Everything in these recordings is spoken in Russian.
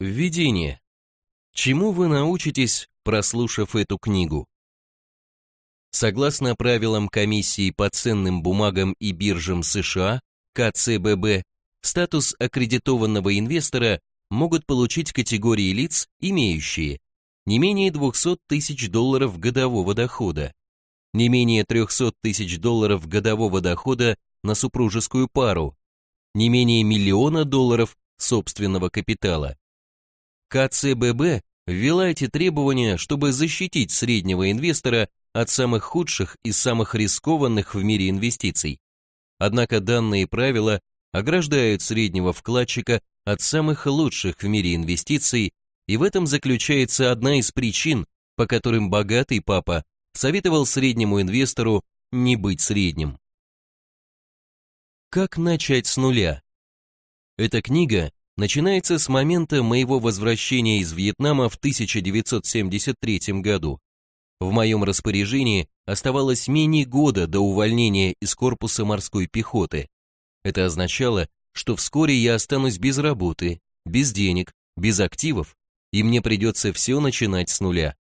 Введение. Чему вы научитесь, прослушав эту книгу? Согласно правилам Комиссии по ценным бумагам и биржам США, КЦББ, статус аккредитованного инвестора могут получить категории лиц, имеющие не менее 200 тысяч долларов годового дохода, не менее 300 тысяч долларов годового дохода на супружескую пару, не менее миллиона долларов собственного капитала. КЦББ ввела эти требования, чтобы защитить среднего инвестора от самых худших и самых рискованных в мире инвестиций. Однако данные правила ограждают среднего вкладчика от самых лучших в мире инвестиций, и в этом заключается одна из причин, по которым богатый папа советовал среднему инвестору не быть средним. Как начать с нуля? Эта книга начинается с момента моего возвращения из Вьетнама в 1973 году. В моем распоряжении оставалось менее года до увольнения из корпуса морской пехоты. Это означало, что вскоре я останусь без работы, без денег, без активов, и мне придется все начинать с нуля.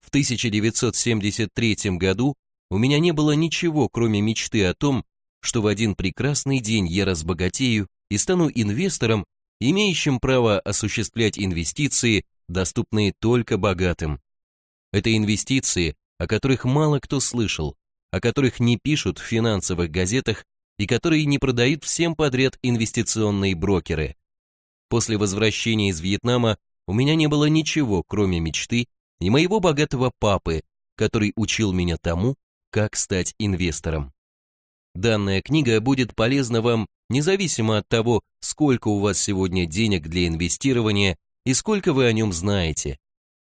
В 1973 году у меня не было ничего, кроме мечты о том, что в один прекрасный день я разбогатею и стану инвестором, имеющим право осуществлять инвестиции, доступные только богатым. Это инвестиции, о которых мало кто слышал, о которых не пишут в финансовых газетах и которые не продают всем подряд инвестиционные брокеры. После возвращения из Вьетнама у меня не было ничего, кроме мечты и моего богатого папы, который учил меня тому, как стать инвестором. Данная книга будет полезна вам независимо от того, сколько у вас сегодня денег для инвестирования и сколько вы о нем знаете.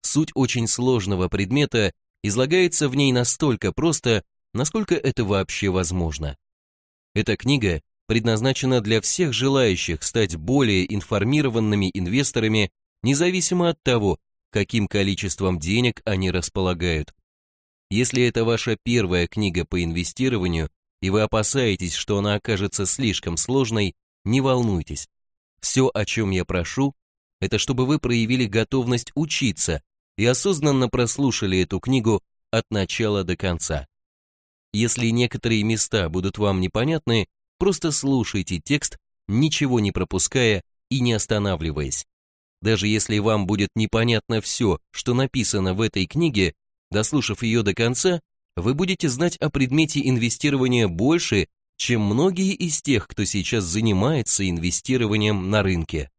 Суть очень сложного предмета излагается в ней настолько просто, насколько это вообще возможно. Эта книга предназначена для всех желающих стать более информированными инвесторами, независимо от того, каким количеством денег они располагают. Если это ваша первая книга по инвестированию, и вы опасаетесь, что она окажется слишком сложной, не волнуйтесь. Все, о чем я прошу, это чтобы вы проявили готовность учиться и осознанно прослушали эту книгу от начала до конца. Если некоторые места будут вам непонятны, просто слушайте текст, ничего не пропуская и не останавливаясь. Даже если вам будет непонятно все, что написано в этой книге, дослушав ее до конца, вы будете знать о предмете инвестирования больше, чем многие из тех, кто сейчас занимается инвестированием на рынке.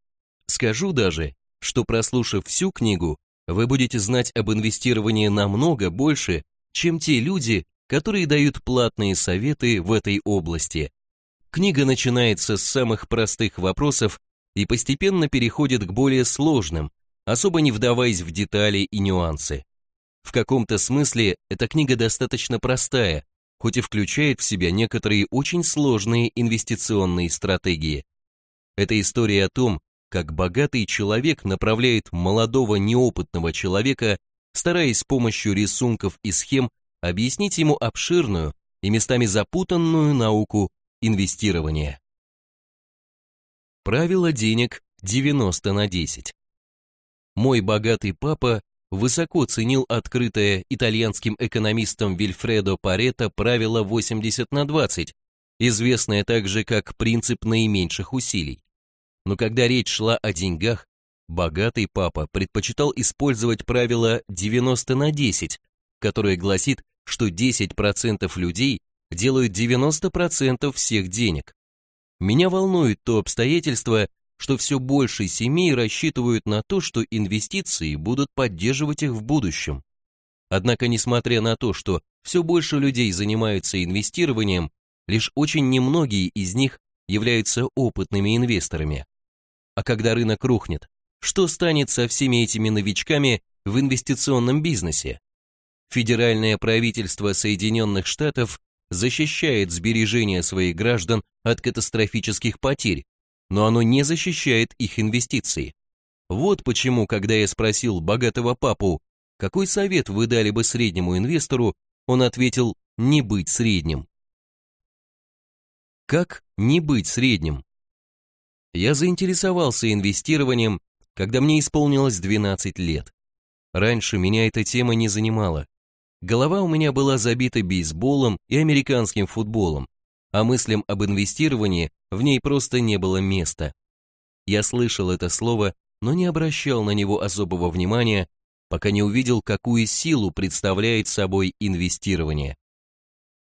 Скажу даже, что прослушав всю книгу, вы будете знать об инвестировании намного больше, чем те люди, которые дают платные советы в этой области. Книга начинается с самых простых вопросов и постепенно переходит к более сложным, особо не вдаваясь в детали и нюансы. В каком-то смысле эта книга достаточно простая, хоть и включает в себя некоторые очень сложные инвестиционные стратегии. Это история о том, как богатый человек направляет молодого неопытного человека, стараясь с помощью рисунков и схем объяснить ему обширную и местами запутанную науку инвестирования. Правило денег 90 на 10. Мой богатый папа высоко ценил открытое итальянским экономистом Вильфредо Парето правило 80 на 20, известное также как принцип наименьших усилий. Но когда речь шла о деньгах, богатый папа предпочитал использовать правило 90 на 10, которое гласит, что 10% людей делают 90% всех денег. Меня волнует то обстоятельство, что все больше семей рассчитывают на то, что инвестиции будут поддерживать их в будущем. Однако, несмотря на то, что все больше людей занимаются инвестированием, лишь очень немногие из них являются опытными инвесторами. А когда рынок рухнет, что станет со всеми этими новичками в инвестиционном бизнесе? Федеральное правительство Соединенных Штатов защищает сбережения своих граждан от катастрофических потерь, но оно не защищает их инвестиции. Вот почему, когда я спросил богатого папу, какой совет вы дали бы среднему инвестору, он ответил «не быть средним». Как не быть средним? Я заинтересовался инвестированием, когда мне исполнилось 12 лет. Раньше меня эта тема не занимала. Голова у меня была забита бейсболом и американским футболом, а мыслям об инвестировании в ней просто не было места. Я слышал это слово, но не обращал на него особого внимания, пока не увидел, какую силу представляет собой инвестирование.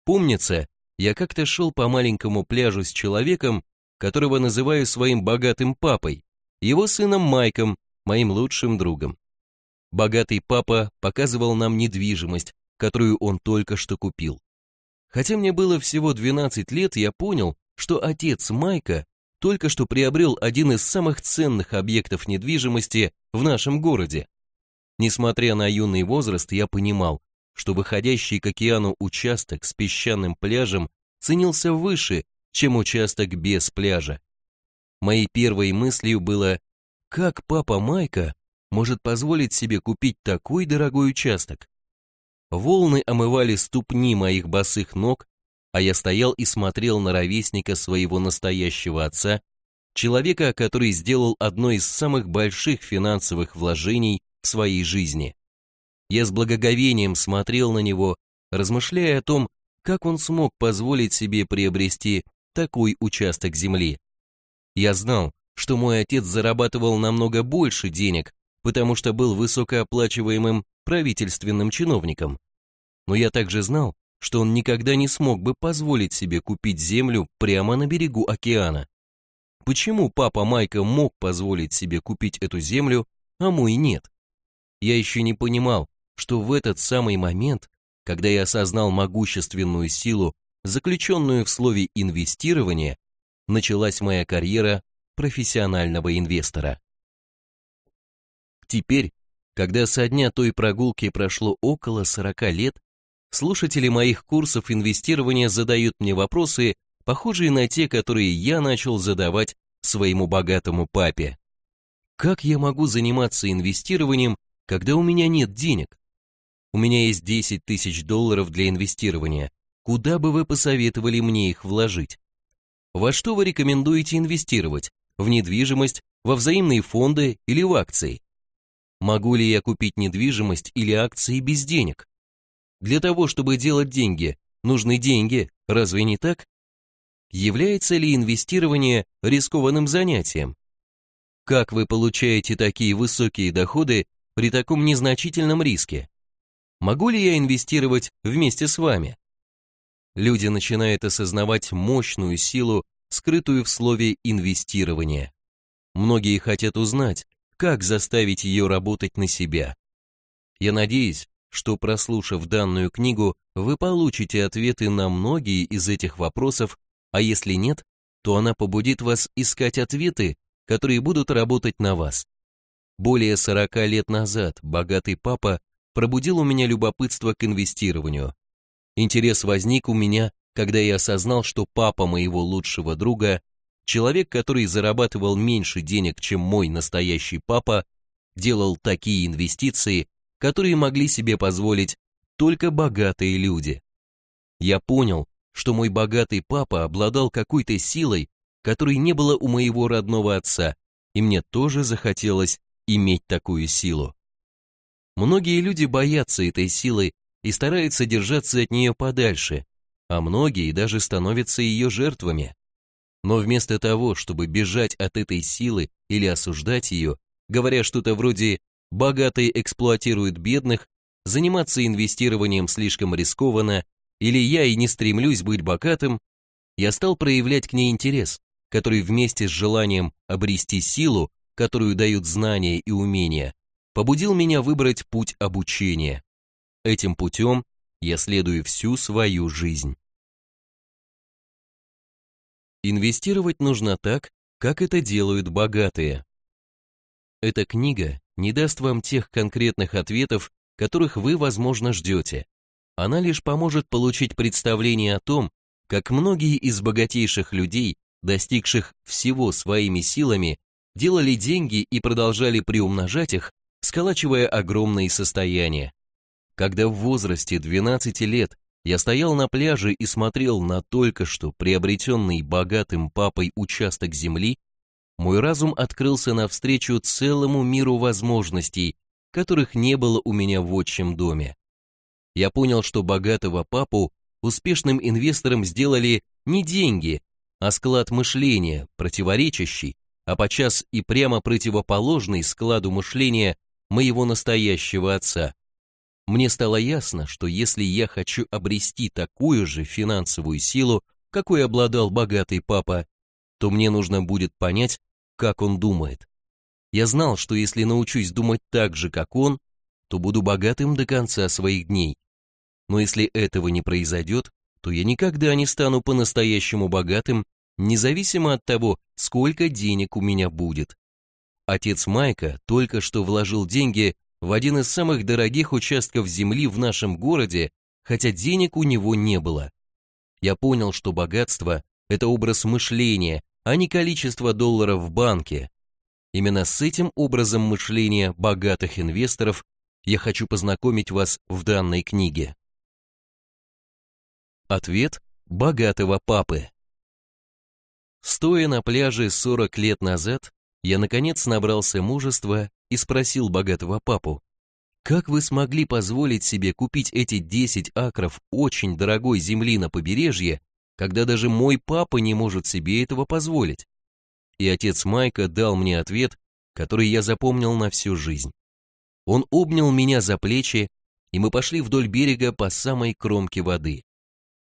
Помнится, я как-то шел по маленькому пляжу с человеком, которого называю своим богатым папой, его сыном Майком, моим лучшим другом. Богатый папа показывал нам недвижимость, которую он только что купил. Хотя мне было всего 12 лет, я понял, что отец Майка только что приобрел один из самых ценных объектов недвижимости в нашем городе. Несмотря на юный возраст, я понимал, что выходящий к океану участок с песчаным пляжем ценился выше, чем участок без пляжа. Моей первой мыслью было, как папа Майка может позволить себе купить такой дорогой участок? Волны омывали ступни моих босых ног, а я стоял и смотрел на ровесника своего настоящего отца, человека, который сделал одно из самых больших финансовых вложений в своей жизни. Я с благоговением смотрел на него, размышляя о том, как он смог позволить себе приобрести такой участок земли. Я знал, что мой отец зарабатывал намного больше денег, потому что был высокооплачиваемым правительственным чиновником. Но я также знал, что он никогда не смог бы позволить себе купить землю прямо на берегу океана. Почему папа Майка мог позволить себе купить эту землю, а мой нет? Я еще не понимал, что в этот самый момент, когда я осознал могущественную силу, заключенную в слове «инвестирование», началась моя карьера профессионального инвестора. Теперь, когда со дня той прогулки прошло около 40 лет, слушатели моих курсов инвестирования задают мне вопросы, похожие на те, которые я начал задавать своему богатому папе. Как я могу заниматься инвестированием, когда у меня нет денег? У меня есть 10 тысяч долларов для инвестирования. Куда бы вы посоветовали мне их вложить? Во что вы рекомендуете инвестировать? В недвижимость, во взаимные фонды или в акции? Могу ли я купить недвижимость или акции без денег? Для того, чтобы делать деньги, нужны деньги, разве не так? Является ли инвестирование рискованным занятием? Как вы получаете такие высокие доходы при таком незначительном риске? Могу ли я инвестировать вместе с вами? Люди начинают осознавать мощную силу, скрытую в слове «инвестирование». Многие хотят узнать, как заставить ее работать на себя. Я надеюсь, что прослушав данную книгу, вы получите ответы на многие из этих вопросов, а если нет, то она побудит вас искать ответы, которые будут работать на вас. Более 40 лет назад богатый папа пробудил у меня любопытство к инвестированию. Интерес возник у меня, когда я осознал, что папа моего лучшего друга Человек, который зарабатывал меньше денег, чем мой настоящий папа, делал такие инвестиции, которые могли себе позволить только богатые люди. Я понял, что мой богатый папа обладал какой-то силой, которой не было у моего родного отца, и мне тоже захотелось иметь такую силу. Многие люди боятся этой силы и стараются держаться от нее подальше, а многие даже становятся ее жертвами. Но вместо того, чтобы бежать от этой силы или осуждать ее, говоря что-то вроде «богатые эксплуатируют бедных», заниматься инвестированием слишком рискованно, или я и не стремлюсь быть богатым, я стал проявлять к ней интерес, который вместе с желанием обрести силу, которую дают знания и умения, побудил меня выбрать путь обучения. Этим путем я следую всю свою жизнь. Инвестировать нужно так, как это делают богатые. Эта книга не даст вам тех конкретных ответов, которых вы, возможно, ждете. Она лишь поможет получить представление о том, как многие из богатейших людей, достигших всего своими силами, делали деньги и продолжали приумножать их, сколачивая огромные состояния. Когда в возрасте 12 лет я стоял на пляже и смотрел на только что приобретенный богатым папой участок земли, мой разум открылся навстречу целому миру возможностей, которых не было у меня в отчим доме. Я понял, что богатого папу успешным инвестором сделали не деньги, а склад мышления, противоречащий, а подчас и прямо противоположный складу мышления моего настоящего отца. Мне стало ясно, что если я хочу обрести такую же финансовую силу, какой обладал богатый папа, то мне нужно будет понять, как он думает. Я знал, что если научусь думать так же, как он, то буду богатым до конца своих дней. Но если этого не произойдет, то я никогда не стану по-настоящему богатым, независимо от того, сколько денег у меня будет. Отец Майка только что вложил деньги в один из самых дорогих участков земли в нашем городе, хотя денег у него не было. Я понял, что богатство – это образ мышления, а не количество долларов в банке. Именно с этим образом мышления богатых инвесторов я хочу познакомить вас в данной книге. Ответ богатого папы. Стоя на пляже 40 лет назад, я наконец набрался мужества и спросил богатого папу, «Как вы смогли позволить себе купить эти 10 акров очень дорогой земли на побережье, когда даже мой папа не может себе этого позволить?» И отец Майка дал мне ответ, который я запомнил на всю жизнь. Он обнял меня за плечи, и мы пошли вдоль берега по самой кромке воды.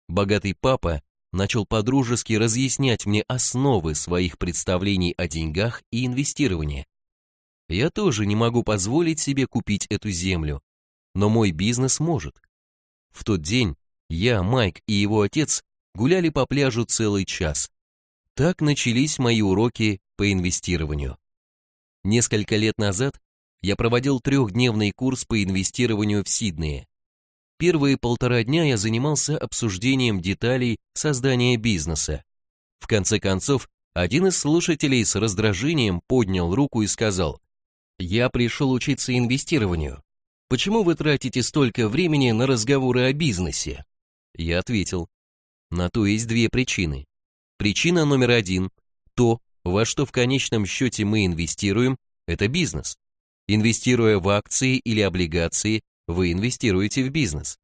Богатый папа начал подружески разъяснять мне основы своих представлений о деньгах и инвестировании. Я тоже не могу позволить себе купить эту землю, но мой бизнес может. В тот день я, Майк и его отец гуляли по пляжу целый час. Так начались мои уроки по инвестированию. Несколько лет назад я проводил трехдневный курс по инвестированию в Сиднее. Первые полтора дня я занимался обсуждением деталей создания бизнеса. В конце концов, один из слушателей с раздражением поднял руку и сказал, «Я пришел учиться инвестированию. Почему вы тратите столько времени на разговоры о бизнесе?» Я ответил, «На то есть две причины. Причина номер один – то, во что в конечном счете мы инвестируем, это бизнес. Инвестируя в акции или облигации, вы инвестируете в бизнес.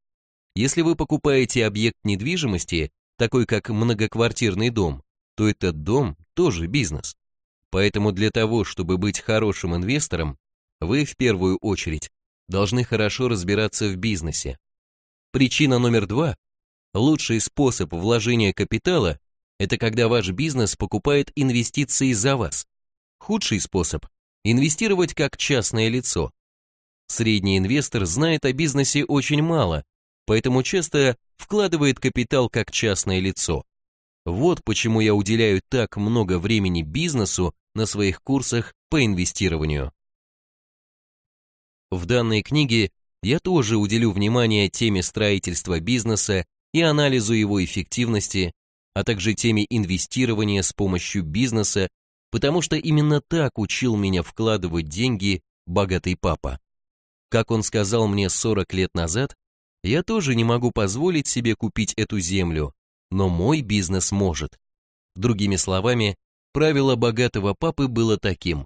Если вы покупаете объект недвижимости, такой как многоквартирный дом, то этот дом тоже бизнес. Поэтому для того, чтобы быть хорошим инвестором, вы в первую очередь должны хорошо разбираться в бизнесе. Причина номер два. Лучший способ вложения капитала – это когда ваш бизнес покупает инвестиции за вас. Худший способ – инвестировать как частное лицо. Средний инвестор знает о бизнесе очень мало, поэтому часто вкладывает капитал как частное лицо. Вот почему я уделяю так много времени бизнесу на своих курсах по инвестированию. В данной книге я тоже уделю внимание теме строительства бизнеса и анализу его эффективности, а также теме инвестирования с помощью бизнеса, потому что именно так учил меня вкладывать деньги богатый папа. Как он сказал мне 40 лет назад, я тоже не могу позволить себе купить эту землю, но мой бизнес может. Другими словами, правило богатого папы было таким.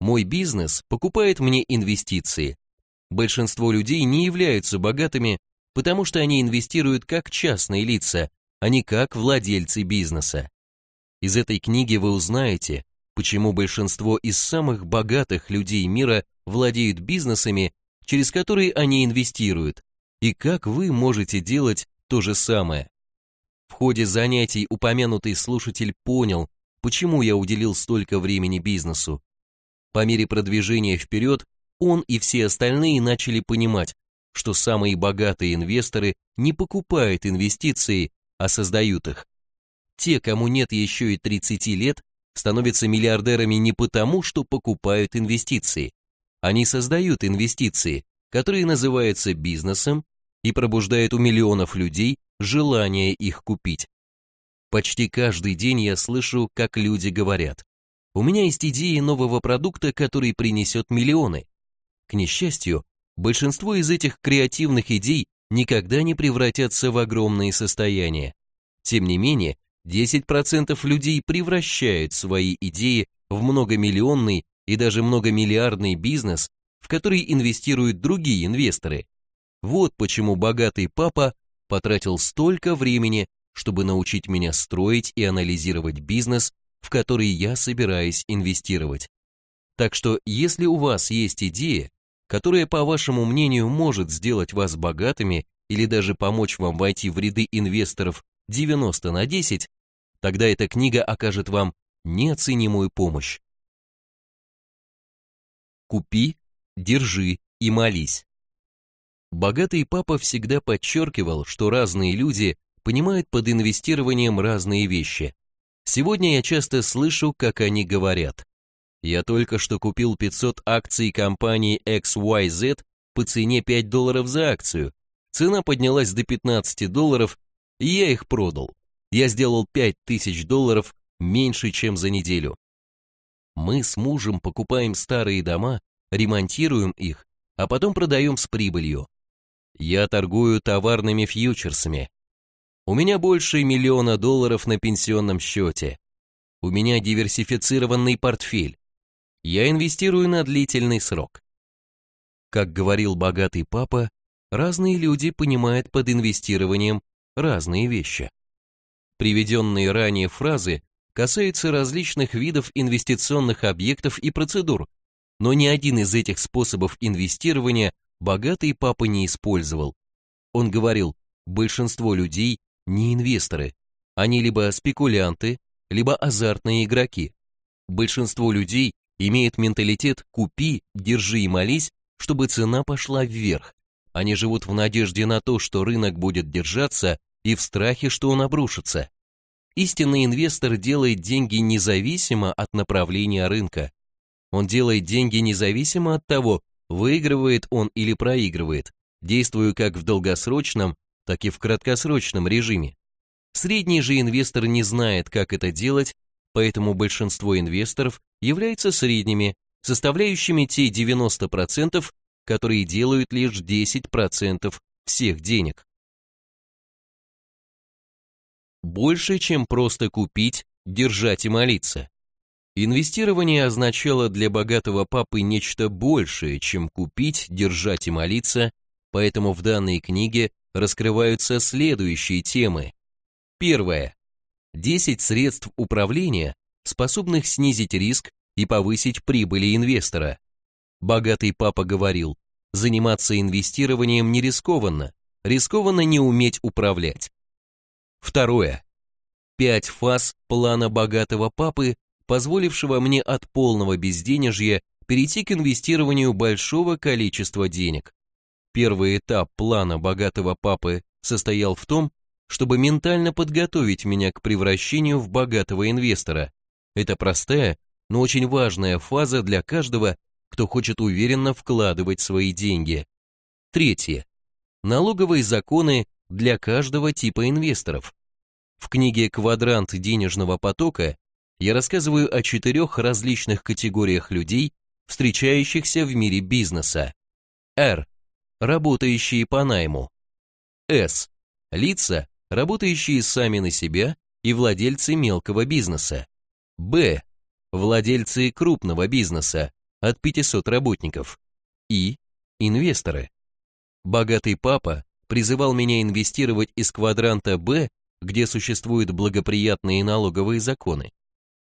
Мой бизнес покупает мне инвестиции. Большинство людей не являются богатыми, потому что они инвестируют как частные лица, а не как владельцы бизнеса. Из этой книги вы узнаете, почему большинство из самых богатых людей мира владеют бизнесами через которые они инвестируют, и как вы можете делать то же самое. В ходе занятий упомянутый слушатель понял, почему я уделил столько времени бизнесу. По мере продвижения вперед, он и все остальные начали понимать, что самые богатые инвесторы не покупают инвестиции, а создают их. Те, кому нет еще и 30 лет, становятся миллиардерами не потому, что покупают инвестиции, они создают инвестиции, которые называются бизнесом и пробуждают у миллионов людей желание их купить. Почти каждый день я слышу, как люди говорят, у меня есть идея нового продукта, который принесет миллионы. К несчастью, большинство из этих креативных идей никогда не превратятся в огромные состояния. Тем не менее, 10% людей превращают свои идеи в многомиллионный и даже многомиллиардный бизнес, в который инвестируют другие инвесторы. Вот почему богатый папа потратил столько времени, чтобы научить меня строить и анализировать бизнес, в который я собираюсь инвестировать. Так что, если у вас есть идея, которая, по вашему мнению, может сделать вас богатыми или даже помочь вам войти в ряды инвесторов 90 на 10, тогда эта книга окажет вам неоценимую помощь. Купи, держи и молись. Богатый папа всегда подчеркивал, что разные люди понимают под инвестированием разные вещи. Сегодня я часто слышу, как они говорят. Я только что купил 500 акций компании XYZ по цене 5 долларов за акцию. Цена поднялась до 15 долларов, и я их продал. Я сделал 5000 долларов меньше, чем за неделю. Мы с мужем покупаем старые дома, ремонтируем их, а потом продаем с прибылью. Я торгую товарными фьючерсами. У меня больше миллиона долларов на пенсионном счете. У меня диверсифицированный портфель. Я инвестирую на длительный срок. Как говорил богатый папа, разные люди понимают под инвестированием разные вещи. Приведенные ранее фразы касаются различных видов инвестиционных объектов и процедур, но ни один из этих способов инвестирования богатый папа не использовал. Он говорил, большинство людей не инвесторы, они либо спекулянты, либо азартные игроки. Большинство людей имеет менталитет «купи, держи и молись», чтобы цена пошла вверх. Они живут в надежде на то, что рынок будет держаться, и в страхе, что он обрушится. Истинный инвестор делает деньги независимо от направления рынка. Он делает деньги независимо от того, выигрывает он или проигрывает, действуя как в долгосрочном, так и в краткосрочном режиме. Средний же инвестор не знает, как это делать, поэтому большинство инвесторов являются средними, составляющими те 90%, которые делают лишь 10% всех денег. Больше, чем просто купить, держать и молиться. Инвестирование означало для богатого папы нечто большее, чем купить, держать и молиться, поэтому в данной книге раскрываются следующие темы. Первое. 10 средств управления, способных снизить риск и повысить прибыли инвестора. Богатый папа говорил, заниматься инвестированием не рискованно, рискованно не уметь управлять. Второе. Пять фаз плана богатого папы, позволившего мне от полного безденежья перейти к инвестированию большого количества денег. Первый этап плана богатого папы состоял в том, чтобы ментально подготовить меня к превращению в богатого инвестора. Это простая, но очень важная фаза для каждого, кто хочет уверенно вкладывать свои деньги. Третье. Налоговые законы для каждого типа инвесторов. В книге «Квадрант денежного потока» я рассказываю о четырех различных категориях людей, встречающихся в мире бизнеса. R. Работающие по найму. S. Лица, работающие сами на себя и владельцы мелкого бизнеса. Б. Владельцы крупного бизнеса от 500 работников. И. Инвесторы. Богатый папа призывал меня инвестировать из квадранта Б, где существуют благоприятные налоговые законы.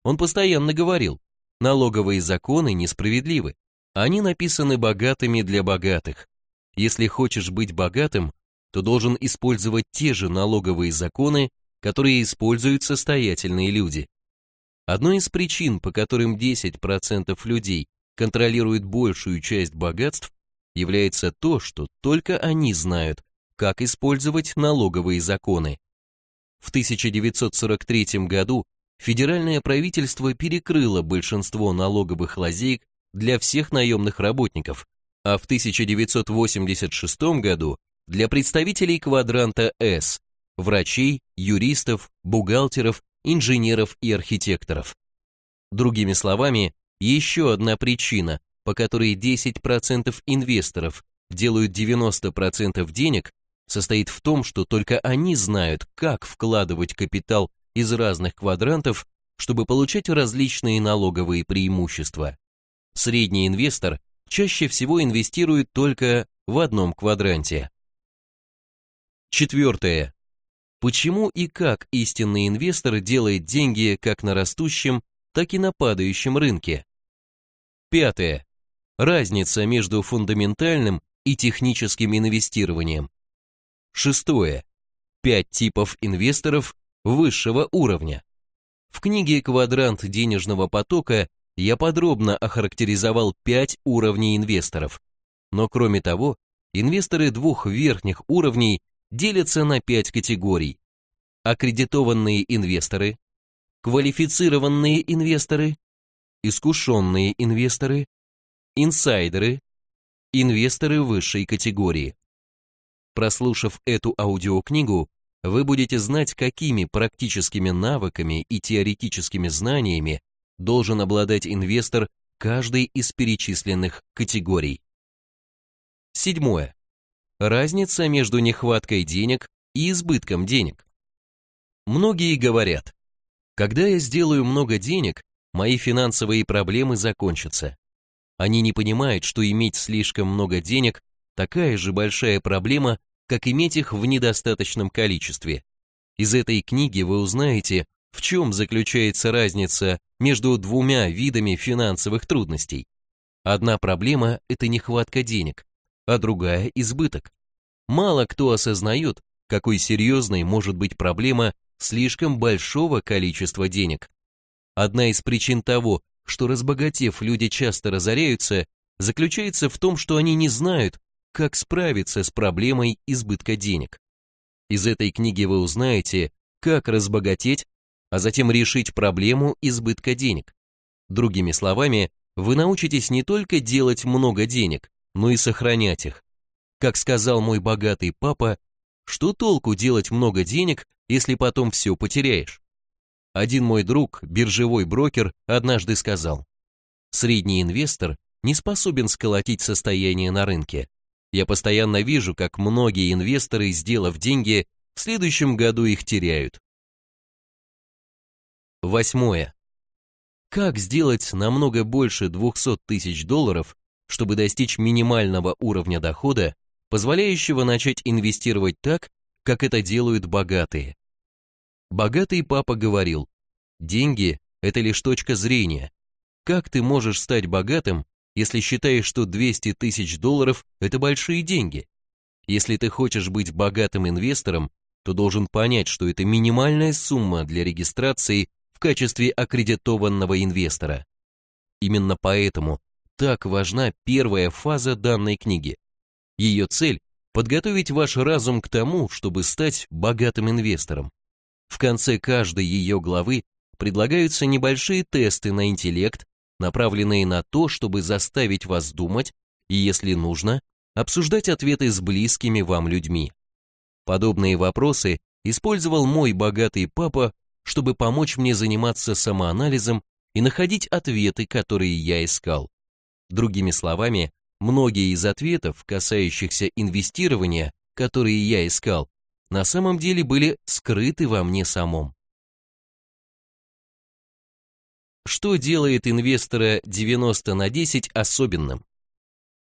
Он постоянно говорил, налоговые законы несправедливы. Они написаны богатыми для богатых. Если хочешь быть богатым, то должен использовать те же налоговые законы, которые используют состоятельные люди. Одной из причин, по которым 10% людей контролируют большую часть богатств, является то, что только они знают, как использовать налоговые законы. В 1943 году федеральное правительство перекрыло большинство налоговых лазеек для всех наемных работников, а в 1986 году для представителей квадранта С, врачей, юристов, бухгалтеров, инженеров и архитекторов. Другими словами, еще одна причина, по которой 10% инвесторов делают 90% денег, состоит в том, что только они знают, как вкладывать капитал из разных квадрантов, чтобы получать различные налоговые преимущества. Средний инвестор чаще всего инвестирует только в одном квадранте. Четвертое. Почему и как истинный инвестор делает деньги как на растущем, так и на падающем рынке? Пятое. Разница между фундаментальным и техническим инвестированием. Шестое. Пять типов инвесторов высшего уровня. В книге «Квадрант денежного потока» я подробно охарактеризовал пять уровней инвесторов. Но кроме того, инвесторы двух верхних уровней делятся на пять категорий. Аккредитованные инвесторы, квалифицированные инвесторы, искушенные инвесторы, инсайдеры, инвесторы высшей категории. Прослушав эту аудиокнигу, вы будете знать, какими практическими навыками и теоретическими знаниями должен обладать инвестор каждой из перечисленных категорий. Седьмое. Разница между нехваткой денег и избытком денег. Многие говорят, когда я сделаю много денег, мои финансовые проблемы закончатся. Они не понимают, что иметь слишком много денег – такая же большая проблема, как иметь их в недостаточном количестве. Из этой книги вы узнаете, в чем заключается разница между двумя видами финансовых трудностей. Одна проблема – это нехватка денег, а другая – избыток. Мало кто осознает, какой серьезной может быть проблема слишком большого количества денег. Одна из причин того, что разбогатев люди часто разоряются, заключается в том, что они не знают, как справиться с проблемой избытка денег. Из этой книги вы узнаете, как разбогатеть, а затем решить проблему избытка денег. Другими словами, вы научитесь не только делать много денег, но и сохранять их. Как сказал мой богатый папа, что толку делать много денег, если потом все потеряешь? Один мой друг, биржевой брокер, однажды сказал, средний инвестор не способен сколотить состояние на рынке. Я постоянно вижу, как многие инвесторы, сделав деньги, в следующем году их теряют. Восьмое. Как сделать намного больше 200 тысяч долларов, чтобы достичь минимального уровня дохода, позволяющего начать инвестировать так, как это делают богатые? Богатый папа говорил, деньги – это лишь точка зрения. Как ты можешь стать богатым, если считаешь, что 200 тысяч долларов – это большие деньги. Если ты хочешь быть богатым инвестором, то должен понять, что это минимальная сумма для регистрации в качестве аккредитованного инвестора. Именно поэтому так важна первая фаза данной книги. Ее цель – подготовить ваш разум к тому, чтобы стать богатым инвестором. В конце каждой ее главы предлагаются небольшие тесты на интеллект направленные на то, чтобы заставить вас думать и, если нужно, обсуждать ответы с близкими вам людьми. Подобные вопросы использовал мой богатый папа, чтобы помочь мне заниматься самоанализом и находить ответы, которые я искал. Другими словами, многие из ответов, касающихся инвестирования, которые я искал, на самом деле были скрыты во мне самом. Что делает инвестора 90 на 10 особенным?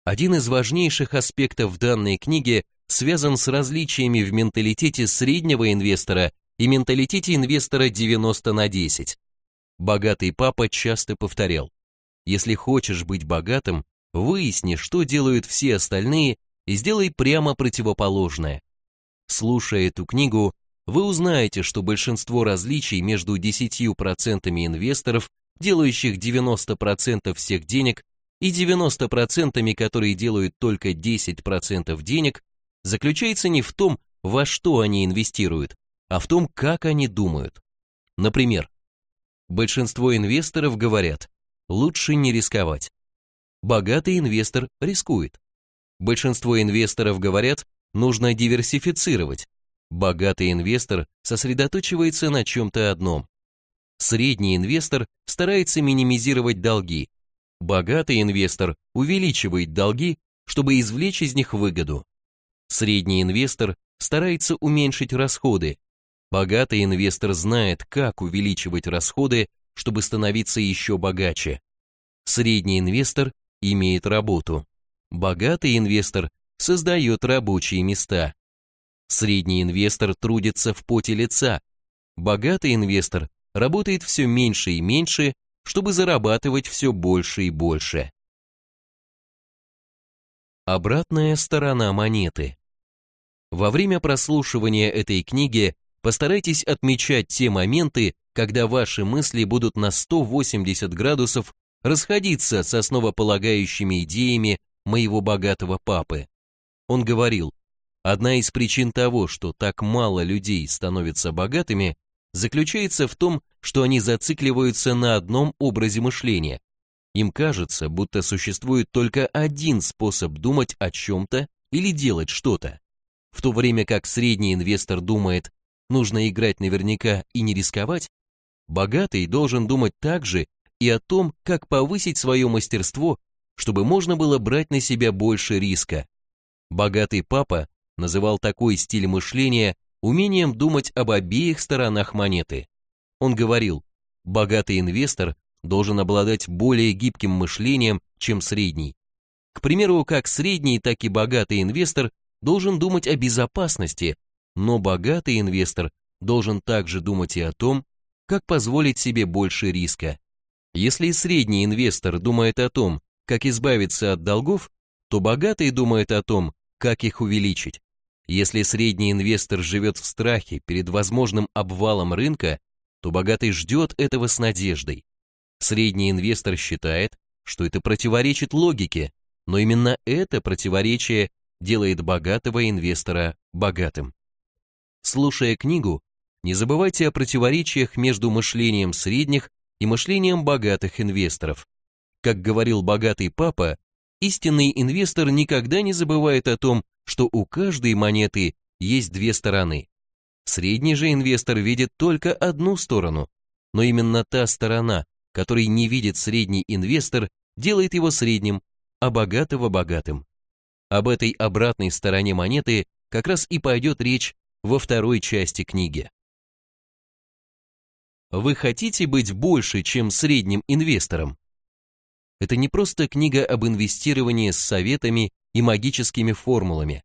Один из важнейших аспектов данной книги связан с различиями в менталитете среднего инвестора и менталитете инвестора 90 на 10. Богатый папа часто повторял, если хочешь быть богатым, выясни, что делают все остальные и сделай прямо противоположное. Слушая эту книгу, вы узнаете, что большинство различий между 10% инвесторов, делающих 90% всех денег, и 90%, которые делают только 10% денег, заключается не в том, во что они инвестируют, а в том, как они думают. Например, большинство инвесторов говорят, лучше не рисковать. Богатый инвестор рискует. Большинство инвесторов говорят, нужно диверсифицировать. Богатый инвестор сосредоточивается на чем-то одном. Средний инвестор старается минимизировать долги. Богатый инвестор увеличивает долги, чтобы извлечь из них выгоду. Средний инвестор старается уменьшить расходы. Богатый инвестор знает, как увеличивать расходы, чтобы становиться еще богаче. Средний инвестор имеет работу. Богатый инвестор создает рабочие места. Средний инвестор трудится в поте лица. Богатый инвестор работает все меньше и меньше, чтобы зарабатывать все больше и больше. Обратная сторона монеты. Во время прослушивания этой книги постарайтесь отмечать те моменты, когда ваши мысли будут на 180 градусов расходиться с основополагающими идеями моего богатого папы. Он говорил, одна из причин того, что так мало людей становятся богатыми, заключается в том, что они зацикливаются на одном образе мышления. Им кажется, будто существует только один способ думать о чем-то или делать что-то. В то время как средний инвестор думает, нужно играть наверняка и не рисковать, богатый должен думать также и о том, как повысить свое мастерство, чтобы можно было брать на себя больше риска. Богатый папа называл такой стиль мышления умением думать об обеих сторонах монеты. Он говорил, богатый инвестор должен обладать более гибким мышлением, чем средний. К примеру, как средний, так и богатый инвестор должен думать о безопасности, но богатый инвестор должен также думать и о том, как позволить себе больше риска. Если средний инвестор думает о том, как избавиться от долгов, то богатый думает о том, как их увеличить. Если средний инвестор живет в страхе перед возможным обвалом рынка, то богатый ждет этого с надеждой. Средний инвестор считает, что это противоречит логике, но именно это противоречие делает богатого инвестора богатым. Слушая книгу, не забывайте о противоречиях между мышлением средних и мышлением богатых инвесторов. Как говорил богатый папа, истинный инвестор никогда не забывает о том, что у каждой монеты есть две стороны. Средний же инвестор видит только одну сторону, но именно та сторона, которой не видит средний инвестор, делает его средним, а богатого богатым. Об этой обратной стороне монеты как раз и пойдет речь во второй части книги. Вы хотите быть больше, чем средним инвестором? Это не просто книга об инвестировании с советами и магическими формулами.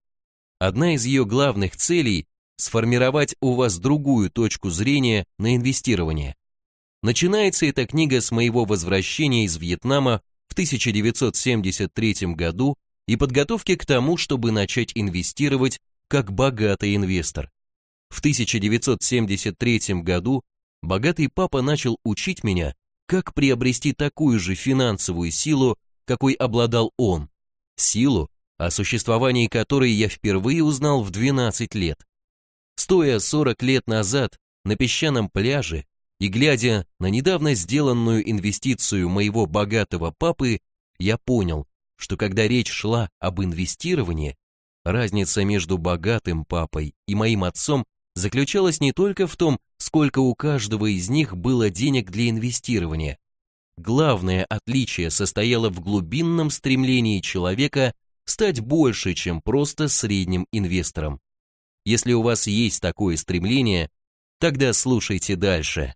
Одна из ее главных целей – сформировать у вас другую точку зрения на инвестирование. Начинается эта книга с моего возвращения из Вьетнама в 1973 году и подготовки к тому, чтобы начать инвестировать как богатый инвестор. В 1973 году богатый папа начал учить меня, как приобрести такую же финансовую силу, какой обладал он, силу, о существовании которой я впервые узнал в 12 лет. Стоя 40 лет назад на песчаном пляже и глядя на недавно сделанную инвестицию моего богатого папы, я понял, что когда речь шла об инвестировании, разница между богатым папой и моим отцом заключалась не только в том, сколько у каждого из них было денег для инвестирования. Главное отличие состояло в глубинном стремлении человека стать больше, чем просто средним инвестором. Если у вас есть такое стремление, тогда слушайте дальше.